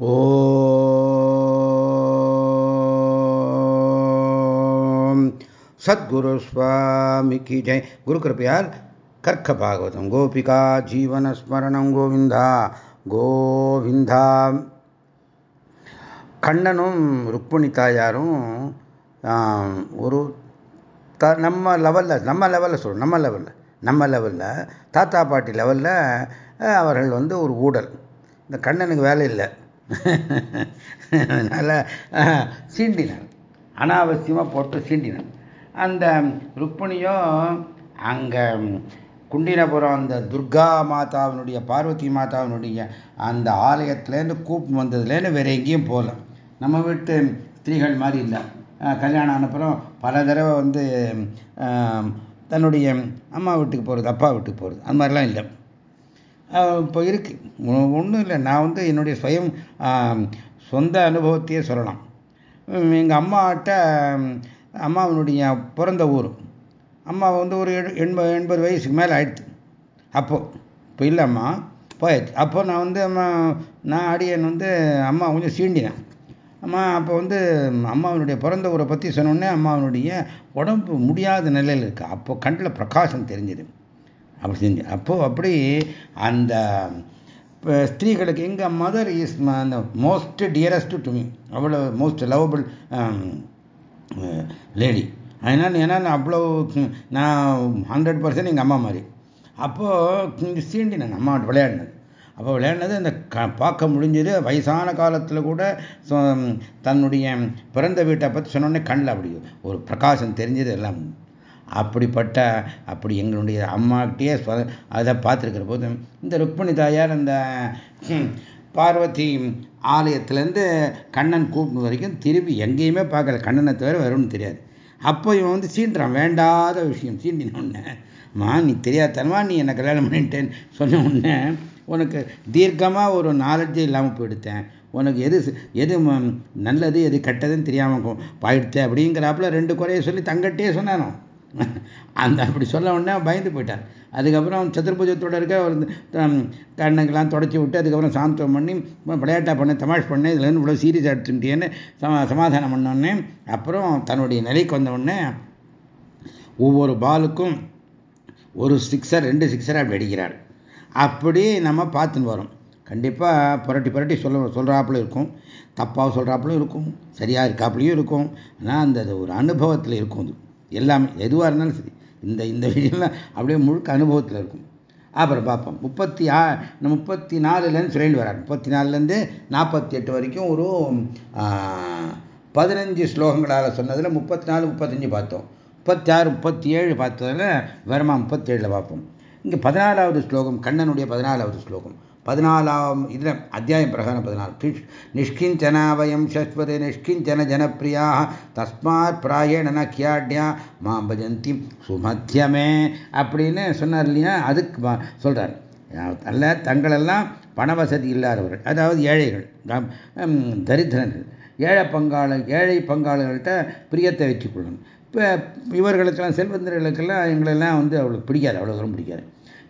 ஓம் சத்குரு சுவாமி கி ஜெய். குரு கிருப்பையார் கர்க்க பாகவதம். கோபிகா ஜீவன ஸ்மரணம் கோவிந்தா. கோவிந்தா. கண்ணனும் ருக்மிணி தாயாரும் ஒரு த நம்ம லெவலில் நம்ம லெவலில் சொல்கிறோம் நம்ம லெவலில் நம்ம லெவலில் தாத்தா பாட்டி லெவலில் அவர்கள் வந்து ஒரு ஊடல். இந்த கண்ணனுக்கு வேலை இல்லை. அதனால் சீண்டினான் அனாவசியமாக போட்டு சீண்டினான் அந்த ருக்மிணியும் அங்கே குண்டினபுரம் அந்த துர்கா மாதாவினுடைய பார்வதி மாதாவினுடைய அந்த ஆலயத்துலேருந்து கூப்பு வந்ததுலேருந்து வேறு எங்கேயும் போகல நம்ம வீட்டு ஸ்திரீகள் மாதிரி இல்லை. கல்யாணம் ஆனப்புறம் பல தடவை வந்து தன்னுடைய அம்மா வீட்டுக்கு போகிறது அப்பா வீட்டுக்கு போகிறது அந்த மாதிரிலாம் இல்லை. இப்போ இருக்குது ஒன்றும் இல்லை. நான் வந்து என்னுடைய சுயம் சொந்த அனுபவத்தையே சொல்லலாம். எங்கள் அம்மாட்ட அம்மாவனுடைய பிறந்த ஊர். அம்மா வந்து ஒரு எண்பது எண்பது வயசுக்கு மேலே ஆயிடுச்சு. அப்போது இப்போ இல்லை அம்மா. போயாச்சு. அப்போ நான் வந்து அம்மா நான் அடியன் வந்து அம்மா கொஞ்சம் சீண்டினேன். அம்மா அப்போ வந்து அம்மாவனுடைய பிறந்த ஊரை பற்றி சொன்னோடனே அம்மாவனுடைய உடம்பு முடியாத நிலையில் இருக்குது அப்போ கண்ணில் பிரகாசம் தெரிஞ்சது. அப்படி செஞ்சு அப்போது அப்படி அந்த ஸ்திரீகளுக்கு எங்கள் மதர் இஸ் அந்த மோஸ்ட் டியரஸ்ட் டு மீ அவ்வளோ மோஸ்ட் லவபிள் லேடி அதனால் ஏன்னா நான் அவ்வளோ நான் ஹண்ட்ரட் பர்சன்ட் எங்கள் அம்மா மாதிரி. அப்போது சீண்டி நான் அம்மா விளையாடினது. அப்போ விளையாடினது அந்த க பார்க்க முடிஞ்சது. வயசான காலத்தில் கூட தன்னுடைய பிறந்த வீட்டை பற்றி சொன்னோடனே கண்ணில் அப்படி ஒரு பிரகாசம் தெரிஞ்சது எல்லாம். அப்படிப்பட்ட அப்படி எங்களுடைய அம்மாக்கிட்டே அதை பார்த்துருக்கிற போது இந்த ருக்மிணி தாயார் அந்த பார்வதி ஆலயத்திலேருந்து கண்ணன் கூப்பிட்டு வரைக்கும் திரும்பி எங்கேயுமே பார்க்கல. கண்ணனை தவிர வரும்னு தெரியாது. அப்போ இவன் வந்து சீண்டுறான் வேண்டாத விஷயம். சீண்டின மா நீ தெரியாதனமா நீ என்னை கல்யாணம் பண்ணிட்டேன்னு சொன்ன உடனே உனக்கு தீர்க்கமாக ஒரு நாலெட்ஜே இல்லாமல் போயிடுத்தேன். உனக்கு எது எது நல்லது எது கெட்டதுன்னு தெரியாமல் போயிடுத்தேன் அப்படிங்கிறாப்புல ரெண்டு குறைய சொல்லி தங்கட்டே சொன்னானோ? அந்த அப்படி சொல்ல உடனே பயந்து போயிட்டார் அதுக்கப்புறம் சதுர்புஜத்தோட இருக்க ஒரு கண்ணுக்கெல்லாம் தொடச்சி விட்டு அதுக்கப்புறம் சாந்தம் பண்ணி விளையாட்டாக பண்ண தமாஷ் பண்ணேன் இதுலேருந்து இவ்வளோ சீரியஸ் எடுத்துட்டேன்னு சமாதானம் பண்ணோடனே அப்புறம் தன்னுடைய நிலைக்கு வந்தவுடனே ஒவ்வொரு பாலுக்கும் ஒரு சிக்ஸர் ரெண்டு சிக்ஸர் அப்படி அடிக்கிறார். அப்படி நம்ம பார்த்துன்னு வரோம். கண்டிப்பாக புரட்டி புரட்டி சொல்ல சொல்கிறாப்புல இருக்கும். தப்பாக சொல்கிறாப்புலும் இருக்கும். சரியாக இருக்காப்புலையும் இருக்கும். ஆனால் அந்த ஒரு அனுபவத்தில் இருக்கும் அது. எல்லாமே எதுவாக இருந்தாலும் சரி. இந்த இந்த விஷயம்லாம் அப்படியே முழுக்க அனுபவத்தில் இருக்கும். அப்புறம் பார்ப்போம். முப்பத்தி ஆ முப்பத்தி நாலுலேருந்து சுரேண்டு வரார் முப்பத்தி நாலுலேருந்து நாற்பத்தி எட்டு வரைக்கும் ஒரு பதினஞ்சு ஸ்லோகங்களால் சொன்னதில் முப்பத்தி நாலு முப்பத்தஞ்சு பார்த்தோம். முப்பத்தி ஆறு முப்பத்தி ஏழு பார்த்ததில் வருமா முப்பத்தேழில் பார்ப்போம். இங்கே பதினாலாவது ஸ்லோகம் கண்ணனுடைய பதினாலாவது ஸ்லோகம். பதினாலாம் இதில் அத்தியாயம் பிரகாரம் பதினாலு நிஷ்கிஞ்சனா வயம் சஸ்வதே நிஷ்கிஞ்சன ஜனப்பிரியா தஸ்மாத் பிராயண நக்கியாட்யா மாம் பஜந்தி சுமத்தியமே அப்படின்னு சொன்னார் இல்லையா? அதுக்கு சொல்கிறார் அல்ல தங்களெல்லாம் பண வசதி இல்லாதவர்கள் அதாவது ஏழைகள் தரித்திரர்கள் ஏழை பங்காளர் ஏழை பங்காளர்கள்ட்ட பிரியத்தை வச்சுக்கொள்ளணும் இப்போ இவர்களுக்கெல்லாம் செல்வந்தர்களுக்கெல்லாம் எங்களெல்லாம் வந்து அவளுக்கு பிடிக்காது அவ்வளோ தூரம் பிடிக்காது.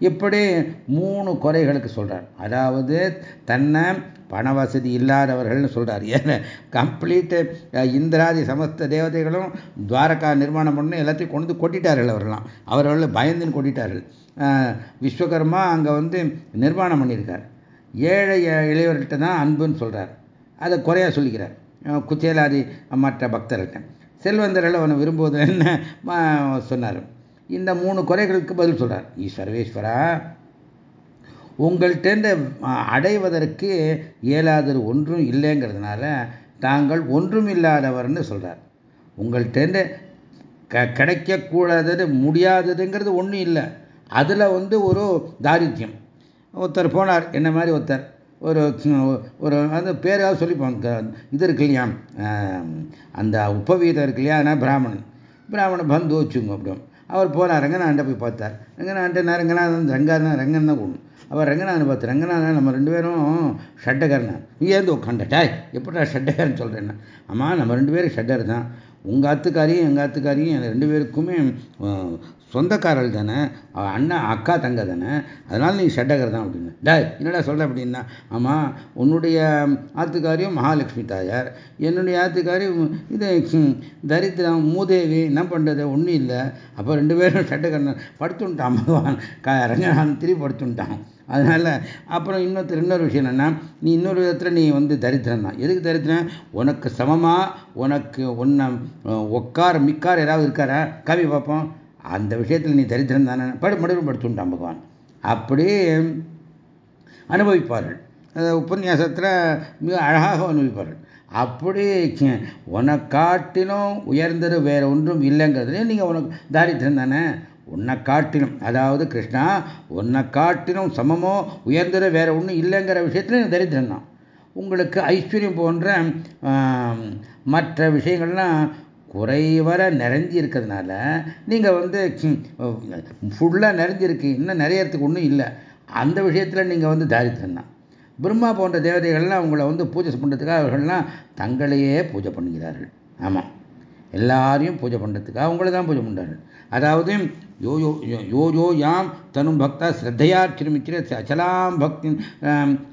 இப்படி மூணு குறைகளுக்கு சொல்கிறார் அதாவது தன்னை பண வசதி இல்லாதவர்கள்னு சொல்கிறார் ஏன்னா கம்ப்ளீட்டு இந்திராதி சமஸ்த தேவதைகளும் துவாரகா நிர்மாணம் பண்ணி எல்லாத்தையும் கொண்டு கொட்டிட்டார்கள் அவர்களாம் அவர்கள் பயந்துன்னு கொட்டிட்டார்கள். விஸ்வகர்மா அங்கே வந்து நிர்மாணம் பண்ணியிருக்கார். ஏழை இளையவர்கிட்ட தான் அன்புன்னு சொல்கிறார் அதை குறையாக சொல்லிக்கிறார். குச்சேலாதி மற்ற பக்தர்கிட்ட செல்வந்தர்கள் அவனை விரும்புவது என்ன? சொன்னார். இந்த மூணு குறைகளுக்கு பதில் சொல்றார். ஈஸ்வரவேஸ்வரா உங்கள்கிட்ட அடைவதற்கு இயலாதது ஒன்றும் இல்லைங்கிறதுனால தாங்கள் ஒன்றும் இல்லாதவர்னு சொல்கிறார் உங்கள்கிட்ட க கிடைக்கக்கூடாதது முடியாததுங்கிறது ஒன்றும் இல்லை. அதில் வந்து ஒரு தாரித்யம். ஒருத்தர் போனார் என்ன மாதிரி ஒருத்தர் ஒரு ஒரு அந்த பேராவது சொல்லிப்பாங்க. இது இருக்கு இல்லையா? அந்த உபவீதம் இருக்கு இல்லையா? அதனால் பிராமணன். பிராமணன் பந்து வச்சுங்க அப்படியும் அவர் போனார். ரங்கநாண்ட போய் பார்த்தார். நான் ரங்கநாதன் ரங்காதான் ரங்கன் தான் ஒன்று அவர் ரங்கநாதன் பார்த்து ரங்கநாதன் நம்ம ரெண்டு பேரும் ஷட்டகர்னா நீ ஏந்து உட்காண்ட எப்படா ஷட்டகர்னு சொல்கிறேன்னா அம்மா நம்ம ரெண்டு பேரும் ஷட்டர் தான். உங்கள் ஆத்துக்காரியும் எங்கள் ஆத்துக்காரியும் ரெண்டு பேருக்குமே சொந்தக்காரர்கள் தானே? அண்ணன் அக்கா தங்க தானே? அதனால் நீ ஷட்டகர் தான் அப்படின்னு. டாய் என்னடா சொல்கிற அப்படின்னா ஆமாம் உன்னுடைய ஆத்துக்காரியும் மகாலட்சுமி தாயார். என்னுடைய ஆத்துக்காரி இது தரித்திரம் மூதேவி என்ன பண்ணுறது ஒன்றும் இல்லை. அப்போ ரெண்டு பேரும் ஷட்டகர் படுத்துட்டான் பகவான். ரங்கநாதன் திருப்பி படுத்துட்டான். அதனால் அப்புறம் இன்னொருத்தர் இன்னொரு விஷயம் என்னென்னா நீ இன்னொரு விதத்தில் நீ வந்து தரித்திரம் தான். எதுக்கு தரித்திரம்? உனக்கு சமமாக உனக்கு ஒன்றை ஒக்கார் மிக்கார் ஏதாவது இருக்காரா? கவி பார்ப்போம் அந்த விஷயத்தில் நீ தரித்திரம் தானே? படு மறுபடியும் படுத்துட்டான் பகவான். அப்படி அனுபவிப்பார்கள். உபன்யாசத்தில் மிக அழகாக அனுபவிப்பார்கள். அப்படி உனக்காட்டிலும் உயர்ந்தது வேற ஒன்றும் இல்லைங்கிறதுலே நீங்கள் உனக்கு தாரித்திரம் தானே? உன்னை காட்டிலும் அதாவது கிருஷ்ணா உன்னை காட்டிலும் சமமோ உயர்ந்தது வேற ஒன்றும் இல்லைங்கிற விஷயத்தில் தரித்திரம் தான் உங்களுக்கு ஐஸ்வர்யம் போன்ற மற்ற விஷயங்கள்லாம் குறைவர நிறைஞ்சி இருக்கிறதுனால நீங்கள் வந்து ஃபுல்லாக நிறைஞ்சிருக்கு இன்னும் நிறையறதுக்கு ஒன்றும் இல்லை. அந்த விஷயத்தில் நீங்கள் வந்து தாரித்திரம் தான். பிரம்மா போன்ற தேவதைகள்லாம் அவங்கள வந்து பூஜை பண்ணுறதுக்காக அவர்கள்லாம் தங்களையே பூஜை பண்ணுகிறார்கள். ஆமாம் எல்லாரையும் பூஜை பண்ணுறதுக்காக அவங்கள தான் பூஜை பண்ணுறார்கள் அதாவது யோ யோ யோ யோ யாம் தனும் பக்தா ஸ்ரத்தையா திருமிச்சிர அச்சலாம் பக்தி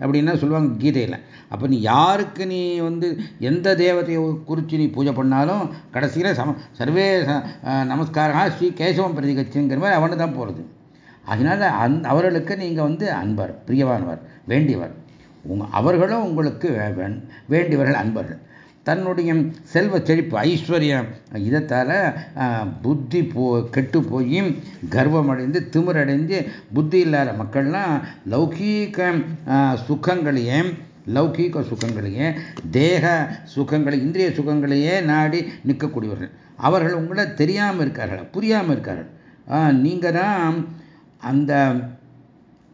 அப்படின்னா சொல்லுவாங்க கீதையில். அப்போ நீ யாருக்கு நீ வந்து எந்த தேவதையை குறித்து நீ பூஜை பண்ணாலும் கடைசியில் சம சர்வே நமஸ்காரா ஸ்ரீ கேசவம் பிரதிகட்சிங்கிற மாதிரி அவனு தான் போகிறது அதனால் அந் அவர்களுக்கு நீங்கள் வந்து அன்பர் பிரியவானவர் வேண்டியவர். உங்க அவர்களும் உங்களுக்கு வேண்டியவர்கள் அன்பர்கள். தன்னுடைய செல்வ செழிப்பு ஐஸ்வர்யம் இதத்தால் புத்தி போ கெட்டு போய் கர்வமடைந்து திமிரடைந்து புத்தி இல்லாத மக்கள்லாம் லௌகீக சுகங்களையே லௌகீக சுகங்களையே தேக சுகங்களை இந்திரிய சுகங்களையே நாடி நிற்கக்கூடியவர்கள். அவர்கள் உங்களை தெரியாமல் இருக்கார்கள்? புரியாமல் இருக்கார்கள். நீங்கள் தான் அந்த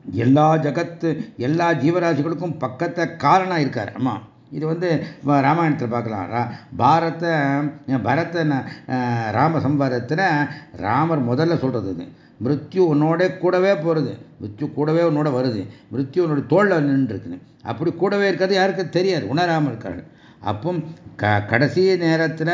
எல்லா ஜகத்து எல்லா ஜீவராசிகளுக்கும் பக்கத்தை காரணம் இருக்கார். ஆமாம் இது வந்து ராமாயணத்தில் பார்க்கலாம். பாரத பரத ராம சம்பாரத்தில் ராமர் முதல்ல சொல்கிறது இது. மிருத்யு உன்னோட கூடவே போகிறது மிருத்யு கூடவே உன்னோட வருது. மிருத்யு உன்னோட தோளில் நின்றுருக்குது. அப்படி கூடவே இருக்கிறது யாருக்கு? தெரியாது. உணராமல் இருக்காரு அப்போ க கடைசி நேரத்தில்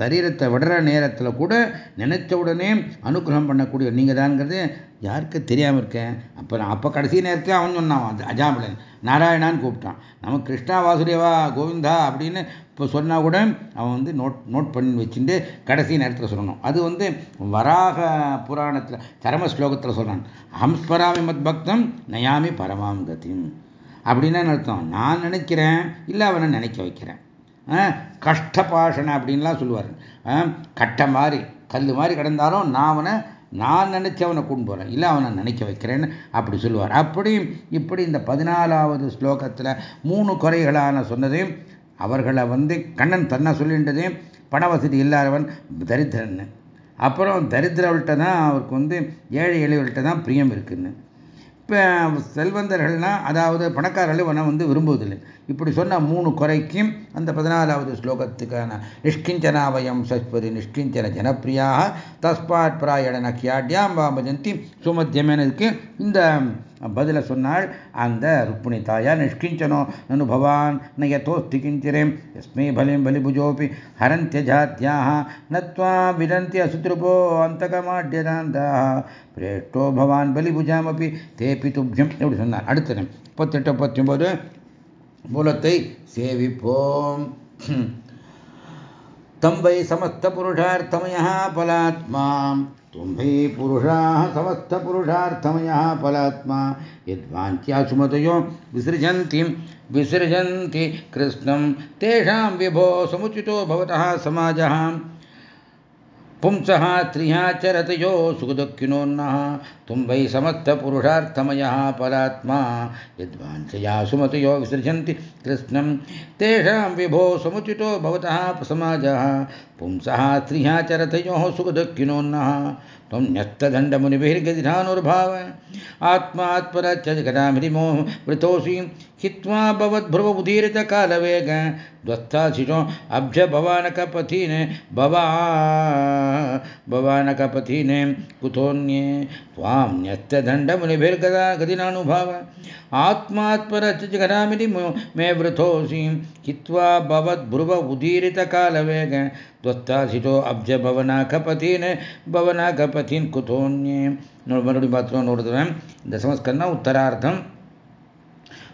தரீரத்தை விடுற நேரத்தில் கூட நினைச்ச உடனே அனுகிரகம் பண்ணக்கூடிய நீங்கள் தான்ங்கிறது யாருக்கு தெரியாமல் இருக்கேன் அப்போ அப்போ கடைசி நேரத்தில் அவன் சொன்னான் அஜாமலன் நாராயணான்னு கூப்பிட்டான். நம்ம கிருஷ்ணா வாசுதேவா கோவிந்தா அப்படின்னு இப்போ சொன்னால் கூட அவன் வந்து நோட் நோட் பண்ணி வச்சுட்டு கடைசி நேரத்தில் சொல்லணும். அது வந்து வராக புராணத்தில் சரம ஸ்லோகத்தில் சொல்கிறான் ஹம்ஸ்பராமி மத் பக்தம் நயாமி பரமாம் கதிம் அப்படின்னா அர்த்தம்? நான் நினைக்கிறேன் இல்லை அவனை நினைக்க வைக்கிறேன். கஷ்டபாஷனை அப்படின்லாம் சொல்லுவார். கட்டை மாதிரி கல் மாதிரி கிடந்தாலும் நான் அவனை நான் நினைச்சு அவனை கொண்டு போகிறேன் இல்லை அவனை நினைக்க வைக்கிறேன்னு அப்படி சொல்லுவார். அப்படி இப்படி இந்த பதினாலாவது ஸ்லோகத்தில் மூணு குறைகளான சொன்னதையும் அவர்களை வந்து கண்ணன் தன்னை சொல்லின்றதே பண வசதி இல்லாதவன் தரித்திரன்னு. அப்புறம் தரித்திரவள்கிட்ட தான் அவருக்கு வந்து ஏழை எளியவள்கிட்ட தான் பிரியம் இருக்குன்னு. இப்போ செல்வந்தர்கள்னா அதாவது பணக்காரர்கள் இவனை வந்து விரும்புவதில்லை. இப்படி சொன்ன மூணு குறைக்கும் அந்த பதினாலாவது ஸ்லோகத்துக்கான. நிஷ்கிஞ்சனாவயம் சஸ்பதி நிஷ்கிஞ்சன ஜனப்பிரியாக தஸ்பாட் பிராயண நக்கியாட்யாம் வாமஜந்தி சுமத்தியமேனதுக்கு இந்த பதில சொன்னாள் அந்த ருக்மிணி தாயா நிஷ்கிஞ்சனோ நனு பவான் ந யதோஸ்தி கிஞ்சிரேம் யஸ்மை பலிம் பலிபுஜோபி ஹரந்தியஜாத்யாக நத்வா விதந்தி அசுத்ருபோ அந்தகமாட்யதாந்தாக பிரேஷ்டோ பவான் பலிபுஜாமப்பி தேபி துப்யம் எப்படி சொன்னார் அடுத்த முப்பத்தெட்டு முப்பத்தி ஒன்பது மூலத்தை சேவிப்போம். तम वै समस्त समस्तपुरुषार्थमयः फलात्मा। तुम्भि पुरुषाः समस्तपुरुषार्थमयः फलात्मा। यद्वान्त्या सुमतयो विसृजंती विसृजंती कृष्ण। तेषां विभो समुचितो भवतः समाज। पुंसः स्त्रियः चरतो सुखदक्षिणोन्न तुम वै समस्तपुरुषार्थमयः परात्मा। यद्वाञ्छया सुमतयो विसृजन्ति कृष्णं तेषां विभो समुचितो भवतः समाजः। पुंसः स्त्रिया चरतयोः सुखदुःखिनोन्नः। त्वं न्यस्तदण्डमुनिभिर्गदिधानुर्भाव आत्मात्परच्च जगदामिरिमो वृतोऽसि। हित्वा भवद्भ्रुवमुदीरितकालवेग द्वस्थाशिषो अभ्य भवानकपथीने भवा भवानकपथीने कुतोऽन्ये। त्वां त्वां न्यस्तदण्डमुनिभिर्गदा गतिनानुभाव आत्मात्परचिजगरामिति मे वृथोऽसि हित्वा भवद्भ्रुव उदीरितकालवेग त्वत्तासितो अब्जभवनाकपतीन् भवनाकपतीन् कुतोऽन्ये மறுபடியும் பார்த்துருவோம் நூறுதுவேன் தசமஸ்கந்தம் உத்தரார்த்தம்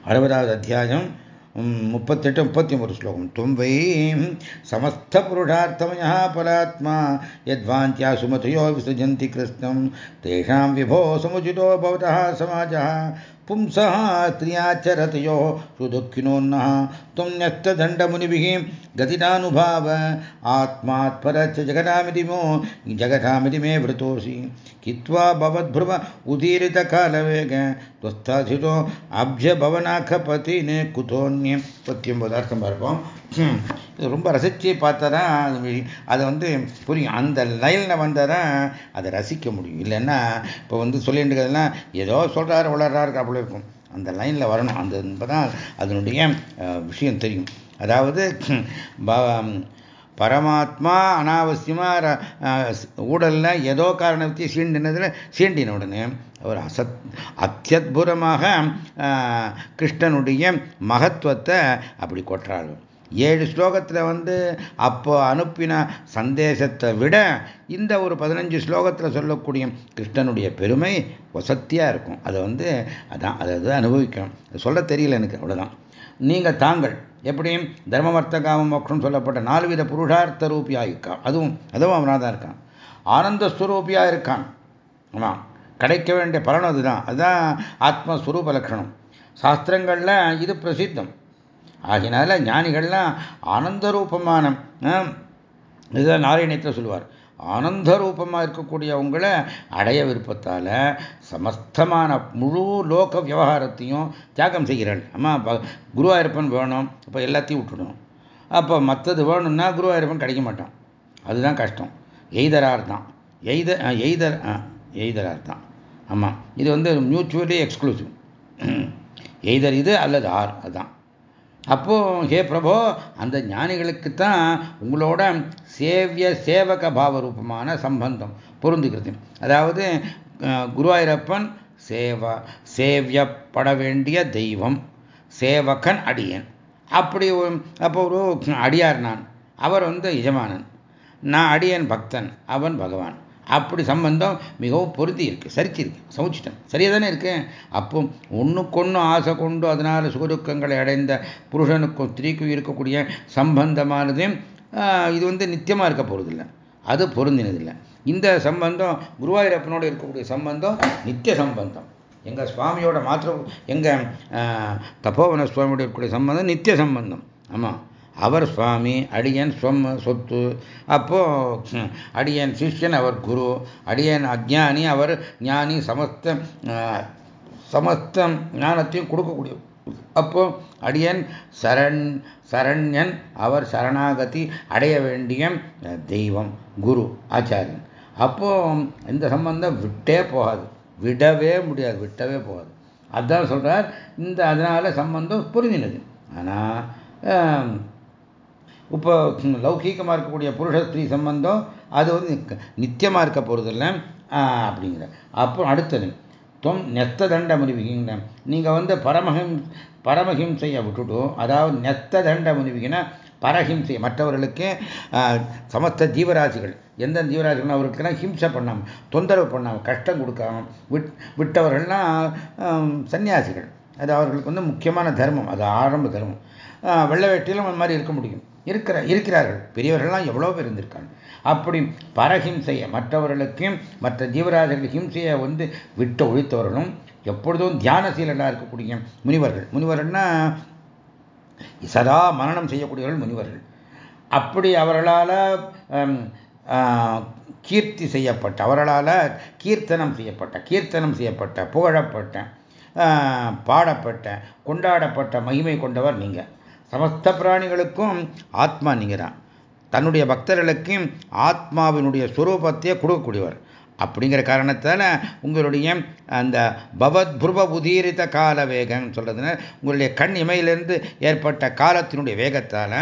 அறுபதாவது அத்தியாயம் முப்பத்தெட்டு முப்பத்தி ஒரு ஸ்லோகம் தும்பை சமஸ்தபுருஷார்த்தமயா பராத்மா யத்வாந்தியா சுமதையோ விசஜந்தி கிருஷ்ணம் தேஷாம் விபோ சமுச்சிதோ பவதா சமாஜா पुंसः स्त्रियाचरतयोः सुदुःखिनोन्नः त्वं न्यस्तदण्डमुनिभिः गतिनानुभाव आत्मात्परश्च जगतामिति मो जगतामिति मे वृतोऽसि कित्वा भवद्भ्रुव उदीरितकालवेग त्वस्थासितो அப்ஜபவனாக்கப்பத்தின்னு குதோன்யம் முப்பத்தி ஒன்பது அர்த்தம் பார்ப்போம் இது ரொம்ப ரசித்து பார்த்தா தான் அதை வந்து புரியும். அந்த லைனில் வந்தால் தான் அதை ரசிக்க முடியும். இல்லைன்னா இப்போ வந்து சொல்லிட்டு ஏதோ சொல்கிறாரு வளர்றாரு அப்படி இருக்கும். அந்த லைனில் வரணும். அந்த தான் அதனுடைய விஷயம் தெரியும். அதாவது பரமாத்மா அனாவசியமாக ஊடலில் ஏதோ காரணத்தை சீண்டினதில் சீண்டின உடனே அவர் அசத் அத்தியுதமாக கிருஷ்ணனுடைய மகத்துவத்தை அப்படி கொட்டுறார்கள் ஏழு ஸ்லோகத்தில் வந்து அப்போ அனுப்பின சந்தேசத்தை விட இந்த ஒரு பதினஞ்சு ஸ்லோகத்தில் சொல்லக்கூடிய கிருஷ்ணனுடைய பெருமை வசத்தியாக இருக்கும். அதை வந்து அதான் அதை அனுபவிக்கணும். சொல்ல தெரியல எனக்கு அவ்வளோதான் நீங்கள் தாங்கள் எப்படியும் தர்மவர்த்தகாம மோட்சம் சொல்லப்பட்ட நாலு வித புருஷார்த்த ரூபியாக இருக்கான். அதுவும் அதுவும் அவனாக தான் இருக்கான். ஆனந்த ஸ்வரூபியாக இருக்கான். ஆமாம். கிடைக்க வேண்டிய பலன் அதுதான். அதுதான் ஆத்மஸ்வரூப லட்சணம். சாஸ்திரங்களில் இது பிரசித்தம். ஆகினால ஞானிகள்லாம் ஆனந்த ரூபமான இதுதான் நாராயணத்தில் சொல்லுவார். ஆனந்த ரூபமாக இருக்கக்கூடியவங்களை அடைய விருப்பத்தால் சமஸ்தமான முழு லோக விவகாரத்தையும் தியாகம் செய்கிறாள் அம்மா குருவாயிருப்பன் வேணும் இப்போ எல்லாத்தையும் விட்டுடும். அப்போ மற்றது வேணும்னா குருவாயிருப்பன் கிடைக்க மாட்டான். அதுதான் கஷ்டம். எய்தரார் தான். எய்த எய்தர் எய்தரார் தான். ஆமாம் இது வந்து மியூச்சுவலி எக்ஸ்க்ளூசிவ் எய்தர் இது அல்லது ஆர் அதுதான் அப்போ ஹே பிரபோ அந்த ஞானிகளுக்கு தான் உங்களோட சேவிய சேவக பாவ ரூபமான சம்பந்தம் பொருந்துகிறது அதாவது குருவாயூரப்பன் சேவ சேவியப்பட வேண்டிய தெய்வம் சேவகன் அடியன். அப்படி அப்போ ஒரு அடியார் நான். அவர் வந்து எஜமானன். நான் அடியன் பக்தன் அவன் பகவான். அப்படி சம்பந்தம் மிகவும் பொருத்தி இருக்கு சரிச்சிருக்கு சௌச்சிட்டம் சரியாக தானே இருக்கு? அப்போ ஒன்றுக்கொன்று ஆசை கொண்டு அதனால் சுகதுக்கங்களை அடைந்த புருஷனுக்கும் ஸ்திரீக்கும் இருக்கக்கூடிய சம்பந்தமானது இது வந்து நித்தியமாக இருக்க போகிறதில்லை அது பொருந்தினதில்லை. இந்த சம்பந்தம் குருவாயூரப்பனோடு இருக்கக்கூடிய சம்பந்தம் நித்திய சம்பந்தம். எங்கள் சுவாமியோட மாத்திரம் எங்கள் தப்போவன சுவாமியோட இருக்கக்கூடிய சம்பந்தம் நித்திய சம்பந்தம். ஆமாம் அவர் சுவாமி அடியன் சொம் சொத்து. அப்போ அடியன் சிஷ்யன் அவர் குரு அடியன் அஜ்ஞானி அவர் ஞானி சமஸ்த சமஸ்த ஞானத்தையும் கொடுக்கக்கூடிய அப்போ அடியன் சரண் சரண்யன் அவர் சரணாகதி அடைய வேண்டிய தெய்வம் குரு ஆச்சாரியன். அப்போ இந்த சம்பந்தம் விட்டே போகாது. விடவே முடியாது விட்டவே போகாது. அதான் சொல்றார் இந்த அதனால சம்பந்தம் புரிஞ்சினது. ஆனால் இப்போ லௌகீகமாக இருக்கக்கூடிய புருஷ ஸ்திரீ சம்பந்தம் அது வந்து நித்தியமாக இருக்க போகிறதில்ல அப்படிங்கிற. அப்போ அடுத்தது தொம் நெத்த தண்ட முனிவிகிங்க நீங்கள் வந்து பரமஹிம் பரமஹிம்சையை விட்டுட்டும் அதாவது நெத்த தண்ட முனிவிகினா பரஹிம்சை மற்றவர்களுக்கு சமஸ்த ஜீவராசிகள். எந்த ஜீவராசிகள் அவர்களுக்கெல்லாம் ஹிம்சை பண்ணாமல் தொந்தரவு பண்ணாமல் கஷ்டம் கொடுக்காம விட் விட்டவர்கள்லாம் சன்னியாசிகள் அது அவர்களுக்கு வந்து முக்கியமான தர்மம். அது ஆரம்ப தர்மம். வெள்ள வேட்டியிலும் அந்த மாதிரி இருக்க முடியும். இருக்கிற இருக்கிறார்கள். பெரியவர்கள்லாம் எவ்வளோ பேர் இருந்திருக்காங்க. அப்படி பரஹிம்சையை மற்றவர்களுக்கும் மற்ற ஜீவராஜர்கள் ஹிம்சையை வந்து விட்டு ஒழித்தவர்களும் எப்பொழுதும் தியானசீலனாக இருக்கக்கூடிய முனிவர்கள். முனிவர்கள்னா சதா மரணம் செய்யக்கூடியவர்கள் முனிவர்கள். அப்படி அவர்களால் கீர்த்தி செய்யப்பட்ட அவர்களால் கீர்த்தனம் செய்யப்பட்ட கீர்த்தனம் செய்யப்பட்ட புகழப்பட்ட பாடப்பட்ட கொண்டாடப்பட்ட மகிமை கொண்டவர் நீங்கள் சமஸ்த பிராணிகளுக்கும் ஆத்மா நீங்கள் தான் தன்னுடைய பக்தர்களுக்கும் ஆத்மாவினுடைய சுரூபத்தையே கொடுக்கக்கூடியவர். அப்படிங்கிற காரணத்தால் உங்களுடைய அந்த பவத் புருவ உதீரித கால வேகம்னு சொல்கிறதுனால உங்களுடைய கண் இமையிலிருந்து ஏற்பட்ட காலத்தினுடைய வேகத்தால்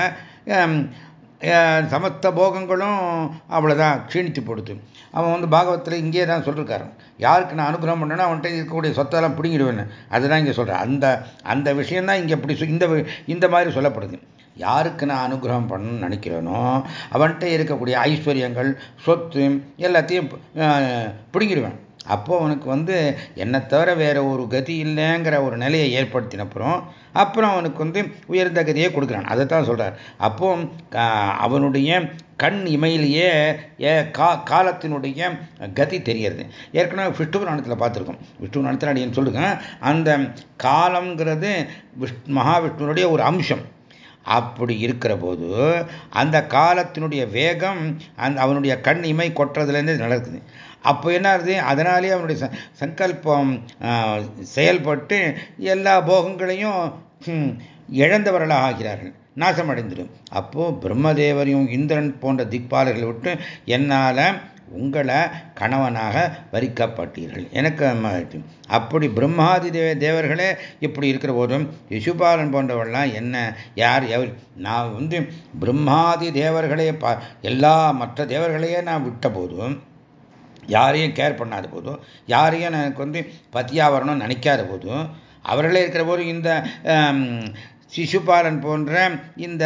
சமஸ்த போகங்களும் அவ்வளோதான் க்ஷீணித்து போடுது. அவன் வந்து பாகவத்தில் இங்கே தான் சொல்லியிருக்காரன் யாருக்கு நான் அனுகிரகம் பண்ணேன்னா அவன்கிட்ட இருக்கக்கூடிய சொத்தெல்லாம் பிடிங்கிடுவேன்னு அதுதான் இங்கே சொல்கிறேன் அந்த அந்த விஷயம்தான் இங்கே இப்படி இந்த இந்த மாதிரி சொல்லப்படுது. யாருக்கு நான் அனுகிரகம் பண்ணணும்னு நினைக்கிறேனோ அவன்கிட்ட இருக்கக்கூடிய ஐஸ்வர்யங்கள் சொத்து எல்லாத்தையும் பிடுங்கிடுவேன். அப்போ அவனுக்கு வந்து என்னை தவிர வேற ஒரு கதி இல்லைங்கிற ஒரு நிலையை ஏற்படுத்தினப்புறம் அப்புறம் அவனுக்கு வந்து உயர்ந்த கதியை கொடுக்குறான். அதை தான் சொல்கிறார் அப்போ அவனுடைய கண் இமையிலேயே கா காலத்தினுடைய கதி தெரியறது ஏற்கனவே விஷ்ணு புராணத்தில் பார்த்துருக்கோம். விஷ்ணு புராணத்தில் அடியன்னு சொல்லுங்க அந்த காலம்ங்கிறது விஷ் மகாவிஷ்ணுனுடைய ஒரு அம்சம். அப்படி இருக்கிற போது அந்த காலத்தினுடைய வேகம் அந்த அவனுடைய கண் இமை கொட்டுறதுலேருந்து நடக்குது. அப்போ என்ன ஆகுது? அதனாலேயே அவனுடைய சங்கல்பம் செயல்பட்டு எல்லா போகங்களையும் இழந்தவர்களாக ஆகிறார்கள். நாசமடைந்துடும். அப்போது பிரம்மதேவரையும் இந்திரன் போன்ற திக்பாலர்களை விட்டு என்னால் உங்களை கணவனாக வரிக்கப்பட்டீர்கள். எனக்கு அப்படி பிரம்மாதி தேவ தேவர்களே இப்படி இருக்கிற போதும் யசுபாலன் போன்றவர்கள்லாம் என்ன யார் எவர் நான் வந்து பிரம்மாதி தேவர்களே எல்லா மற்ற தேவர்களையே நான் விட்ட போதும் யாரையும் கேர் பண்ணாத போதும் யாரையும் எனக்கு வந்து பத்தியாக வரணும்னு நினைக்காத போதும் அவர்களே இருக்கிற போது இந்த சிசுபாலன் போன்ற இந்த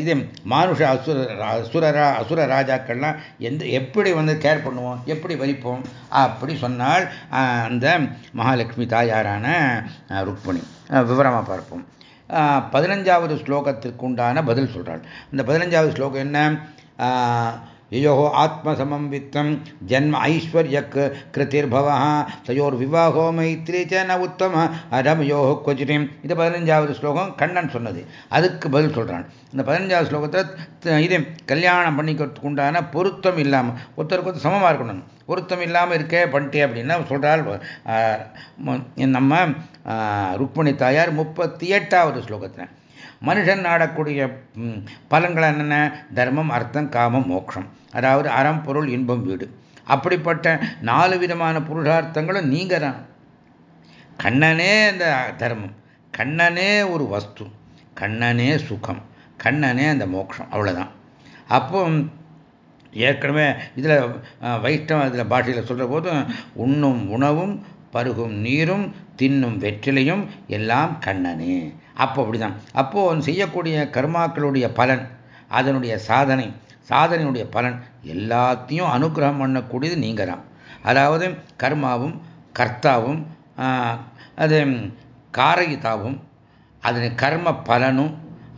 இது மானுஷ அசுர அசுரரா அசுர ராஜாக்கள்லாம் எந்த எப்படி வந்து கேர் பண்ணுவோம் எப்படி வரிப்போம் அப்படி சொன்னால் அந்த மகாலட்சுமி தாயாரான ருக்மணி. விவரமாக பார்ப்போம். பதினஞ்சாவது ஸ்லோகத்திற்கு உண்டான பதில் சொல்கிறாள் இந்த பதினஞ்சாவது ஸ்லோகம் என்ன? यो आत्मसमं वित्तं जन्म ऐश्वर्यक् कृतिर्भवः तयोर्विवाहो मैत्री च न उत्तम ரமயோ கொஜிரிம் இது பதினஞ்சாவது ஸ்லோகம் கண்ணன் சொன்னது அதுக்கு பதில் சொல்கிறான் இந்த பதினஞ்சாவது ஸ்லோகத்தில் இது கல்யாணம் பண்ணிக்கிறதுக்கு உண்டான பொருத்தம் இல்லாமல் ஒருத்தருக்கு ஒருத்தர் சமமாக இருக்கணும் பொருத்தம் இல்லாமல் இருக்கே பண்ணிட்டே அப்படின்னா சொல்கிறாள் நம்ம ருக்மணி தாயார் முப்பத்தி எட்டாவது ஸ்லோகத்தில் மனுஷன் நாடக்கூடிய பலன்கள் என்னென்ன? தர்மம் அர்த்தம் காமம் மோட்சம் அதாவது அறம் பொருள் இன்பம் வீடு. அப்படிப்பட்ட நாலு விதமான புருஷார்த்தங்களும் நீங்க தான் கண்ணனே அந்த தர்மம். கண்ணனே ஒரு வஸ்து. கண்ணனே சுகம். கண்ணனே அந்த மோட்சம் அவ்வளோதான் அப்போ ஏற்கனவே இதில் வைஷ்ணவ இதில் பாஷையில் சொல்கிற போதும் உண்ணும் உணவும் பருகும் நீரும் தின்னும் வெற்றிலையும் எல்லாம் கண்ணனே. அப்போ அப்படிதான். அப்போ செய்யக்கூடிய கர்மாக்களுடைய பலன் அதனுடைய சாதனை சாதனையுடைய பலன் எல்லாத்தையும் அனுகிரகம் பண்ணக்கூடியது நீங்கள் தான் அதாவது கர்மாவும் கர்த்தாவும் அது காரகிதாவும் அதன் கர்ம பலனும்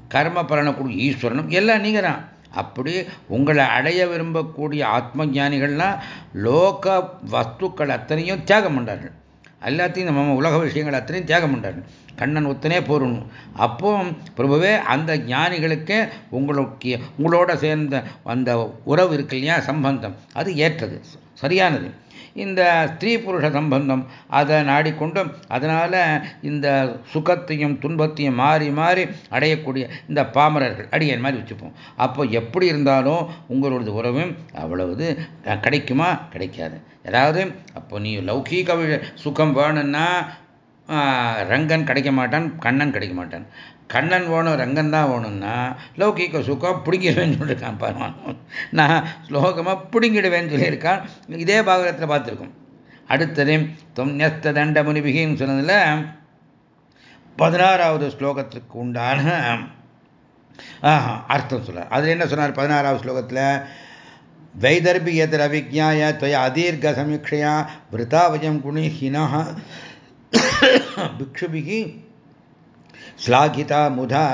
கர்ம பலனக்கூடிய ஈஸ்வரனும் எல்லாம் நீங்கள் தான் அப்படி உங்களை அடைய விரும்பக்கூடிய ஆத்ம ஞானிகள்லாம் லோக வஸ்துக்கள் அத்தனையும் தியாகம் பண்ணார்கள் எல்லாத்தையும் நம்ம உலக விஷயங்கள் அத்தனையும் தியாகம் பண்ணுறாரு கண்ணன் ஒத்தனே போறணும். அப்போ பிரபுவே அந்த ஞானிகளுக்கு உங்களுக்கு உங்களோட சேர்ந்த அந்த உறவு இருக்கு இல்லையா? சம்பந்தம். அது ஏற்றது. சரியானது. இந்த ஸ்திரீ புருஷ சம்பந்தம் அதை நாடிக்கொண்டும் அதனால் இந்த சுகத்தையும் துன்பத்தையும் மாறி மாறி அடையக்கூடிய இந்த பாமரர்கள் அடியன் மாதிரி வச்சுப்போம். அப்போ எப்படி இருந்தாலும் உங்களோடது உறவும் அவ்வளவு கிடைக்குமா? கிடைக்காது. அதாவது அப்போ நீ லௌகீக சுகம் வேணும்னா ரங்கன் கிடைக்க மாட்டான் கண்ணன் கிடைக்க மாட்டான் கண்ணன் வேணும் ரங்கன் தான் வேணும்னா லௌகிக சுகம் பிடிங்கிடுவேன்னு சொல்லியிருக்கான் பரவான் நான் ஸ்லோகமாக பிடுங்கிடுவேன்னு சொல்லியிருக்கான். இதே பாகவதத்தில் பார்த்துருக்கோம். அடுத்தது தொன்யஸ்த தண்ட முனிபிகின்னு சொன்னதில் பதினாறாவது ஸ்லோகத்துக்கு உண்டான அர்த்தம் சொன்னார் அதில் என்ன சொன்னார் பதினாறாவது ஸ்லோகத்தில்? வைதர்பியதிரவிஜாய துவய அதீர்க சமீட்சையா விரதாவயம் குணிஹினா பிக்ஷுபிகி श्लाघिता मुधा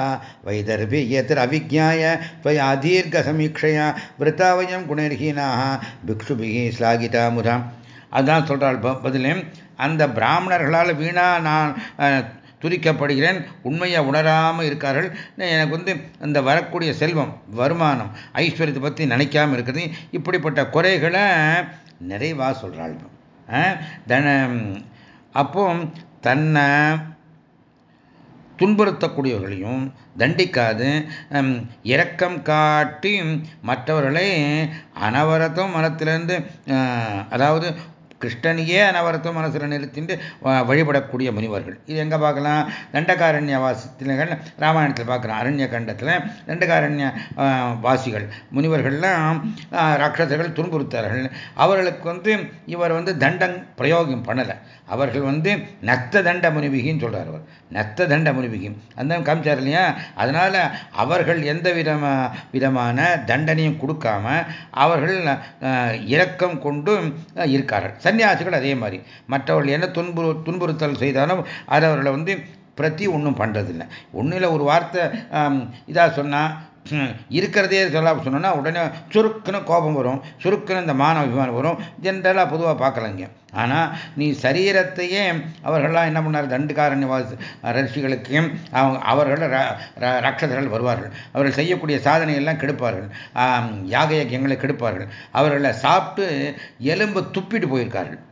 वैदर्भि यत्र अविज्ञाय त्वया दीर्घसमीक्षया वृता वयं गुणर्हीनाः भिक्षुभिः श्लाघिता मुधा அதான் சொல்கிறாள் பதிலே அந்த பிராமணர்களால் வீணா நான் துரிக்கப்படுகிறேன் உண்மையை உணராமல் இருக்கார்கள் எனக்கு வந்து அந்த வரக்கூடிய செல்வம் வருமானம் ஐஸ்வர்யத்தை பற்றி நினைக்காம இருக்கிறது இப்படிப்பட்ட குறைகளை நிறைவாக சொல்கிறாள் தன அப்போ தன்னை துன்புறுத்தக்கூடியவர்களையும் தண்டிக்காது. இரக்கம் காட்டி மற்றவர்களை அனவரத்தும் மனத்திலிருந்து அதாவது கிருஷ்ணனையே அனவரத்தம் மனசில் நிறுத்திட்டு வழிபடக்கூடிய முனிவர்கள். இது எங்கே பார்க்கலாம்? தண்டகாரண்ய வாசத்தில் ராமாயணத்தில் பார்க்குறோம் அரண்ய கண்டத்தில் தண்டகாரண்ய வாசிகள் முனிவர்கள்லாம் ராட்சசர்கள் துன்புறுத்தார்கள். அவர்களுக்கு வந்து இவர் வந்து தண்டம் பிரயோகம் பண்ணலை. அவர்கள் வந்து நத்த தண்ட முனிவிகின்னு சொல்கிறார் அவர். நத்த தண்ட முனிவிகி. அந்த காமிச்சார் இல்லையா? அதனால் அவர்கள் எந்த விதமா விதமான தண்டனையும் கொடுக்காம அவர்கள் இரக்கம் கொண்டும் இருக்கார்கள். சன்னியாசிகள் அதே மாதிரி. மற்றவர்கள் என்ன துன்புறு துன்புறுத்தல் செய்தாலும் அதை அவர்களை வந்து பிரதி ஒன்றும் பண்ணுறதில்லை ஒன்றில் ஒரு வார்த்தை இதாக சொன்னால் இருக்கிறதே சொல்ல சொன்னோன்னா உடனே சுருக்குன்னு கோபம் வரும். சுருக்குன்னு இந்த மான அபிமானம் வரும். ஜென்ரலாக பொதுவாக பார்க்கலங்க. ஆனால் நீ சரீரத்தையே அவர்கள்லாம் என்ன பண்ணார்? தண்டுகாரண்ய ரிஷிகளுக்கு அவங்க அவர்கள் ராட்சதர்கள் வருவார்கள். அவர்கள் செய்யக்கூடிய சாதனையெல்லாம் கெடுப்பார்கள். யாக யக்கியங்களை கெடுப்பார்கள். அவர்களை சாப்பிட்டு எலும்பு துப்பிட்டு போயிருக்கார்கள்.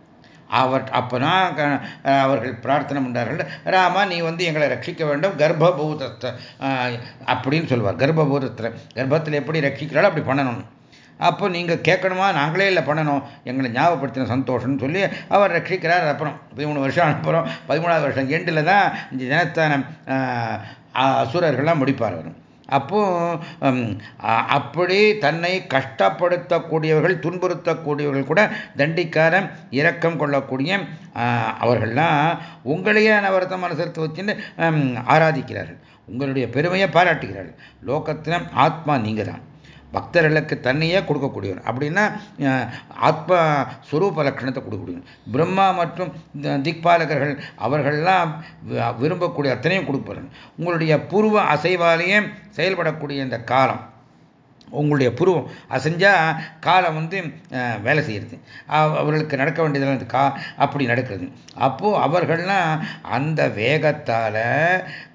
அவர் அப்போதான் அவர்கள் பிரார்த்தனை பண்ணார்கள் ராமா நீ வந்து எங்களை ரட்சிக்க வேண்டும். கர்ப்பபூதத்தை அப்படின்னு சொல்லுவார் கர்ப்பபூதத்தில் கர்ப்பத்தில் எப்படி ரட்சிக்கிறாலும் அப்படி பண்ணணும். அப்போ நீங்கள் கேட்கணுமா? நாங்களே இல்லை பண்ணணும். எங்களை ஞாபகப்படுத்தின சந்தோஷம்னு சொல்லி அவர் ரட்சிக்கிறார். அப்புறம் பதிமூணு வருஷம் அனுப்புகிறோம் பதிமூணாவது வருஷம் எண்டில் தான் இந்த தினத்தான அசுரர்கள்லாம் முடிப்பார் அவர். அப்போ அப்படி தன்னை கஷ்டப்படுத்தக்கூடியவர்கள் துன்புறுத்தக்கூடியவர்கள் கூட தண்டிக்கார இரக்கம் கொள்ளக்கூடிய அவர்கள்லாம் உங்களையே அனவரத்த மனசத்தை வச்சுன்னு ஆராதிக்கிறார்கள். உங்களுடைய பெருமையை பாராட்டுகிறார்கள். லோகத்தில் ஆத்மா நீங்கள் தான் பக்தர்களுக்கு தன்னையே கொடுக்கக்கூடியவர். அப்படின்னா ஆத்ம ஸ்வரூப லட்சணத்தை கொடுக்கக்கூடியவர். பிரம்மா மற்றும் திக்பாலகர்கள் அவர்கள்லாம் விரும்பக்கூடிய அத்தனையும் கொடுப்பார்கள் உங்களுடைய பூர்வ அசைவாலேயே செயல்படக்கூடிய இந்த காலம். உங்களுடைய புருவம் அசைஞ்சால் காலம் வந்து வேலை செய்கிறது அவர்களுக்கு நடக்க வேண்டியதெல்லாம் கா அப்படி நடக்கிறது. அப்போது அவர்கள்லாம் அந்த வேகத்தால்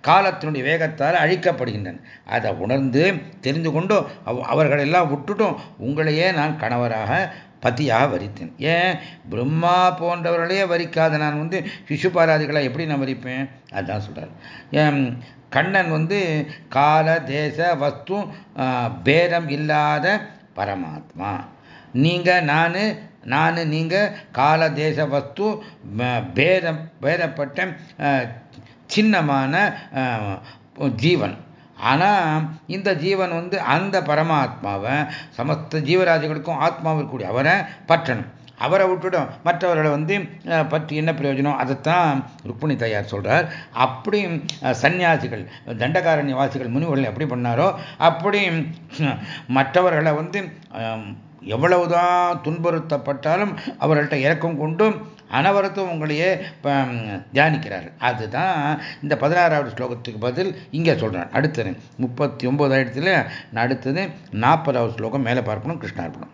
காலத்தினுடைய வேகத்தால் அழிக்கப்படுகின்றன அதை உணர்ந்து தெரிந்து கொண்டு அவர்களெல்லாம் விட்டுட்டும் உங்களையே நான் கணவராக பத்தியாக வரித்தேன். ஏன்? பிரம்மா போன்றவர்களையே வரிக்காத நான் வந்து சிசுபாராதிகளை எப்படி நான் வரிப்பேன்? அதுதான் சொல்கிறார் ஏன் கண்ணன் வந்து கால தேச வஸ்து பேதம் இல்லாத பரமாத்மா. நீங்கள் நான் நான் நீங்கள் கால தேச வஸ்து பேதம் பேதப்பட்ட சின்னமான ஜீவன். ஆனால் இந்த ஜீவன் வந்து அந்த பரமாத்மாவை சமஸ்த ஜீவராஜிகளுக்கும் ஆத்மாவும் அவரை பற்றணும். அவரை விட்டுடும். மற்றவர்களை வந்து பற்றி என்ன பிரயோஜனம்? அதைத்தான் ருக்மிணி தயார் சொல்கிறார் அப்படி சன்னியாசிகள் தண்டகாரண்ய வாசிகள் முனிவர்கள் எப்படி பண்ணாரோ அப்படி மற்றவர்களை வந்து எவ்வளவுதான் துன்புறுத்தப்பட்டாலும் அவர்கள்ட்ட இறக்கம் கொண்டும் அனவரத்தும் உங்களையே தியானிக்கிறார். அதுதான் இந்த பதினாறாவது ஸ்லோகத்துக்கு பதில் இங்கே சொல்கிறான் அடுத்தது முப்பத்தி ஒன்பதாயிரத்தில் அடுத்தது நாற்பதாவது ஸ்லோகம் மேலே பார்க்கணும் கிருஷ்ணார்பணம்.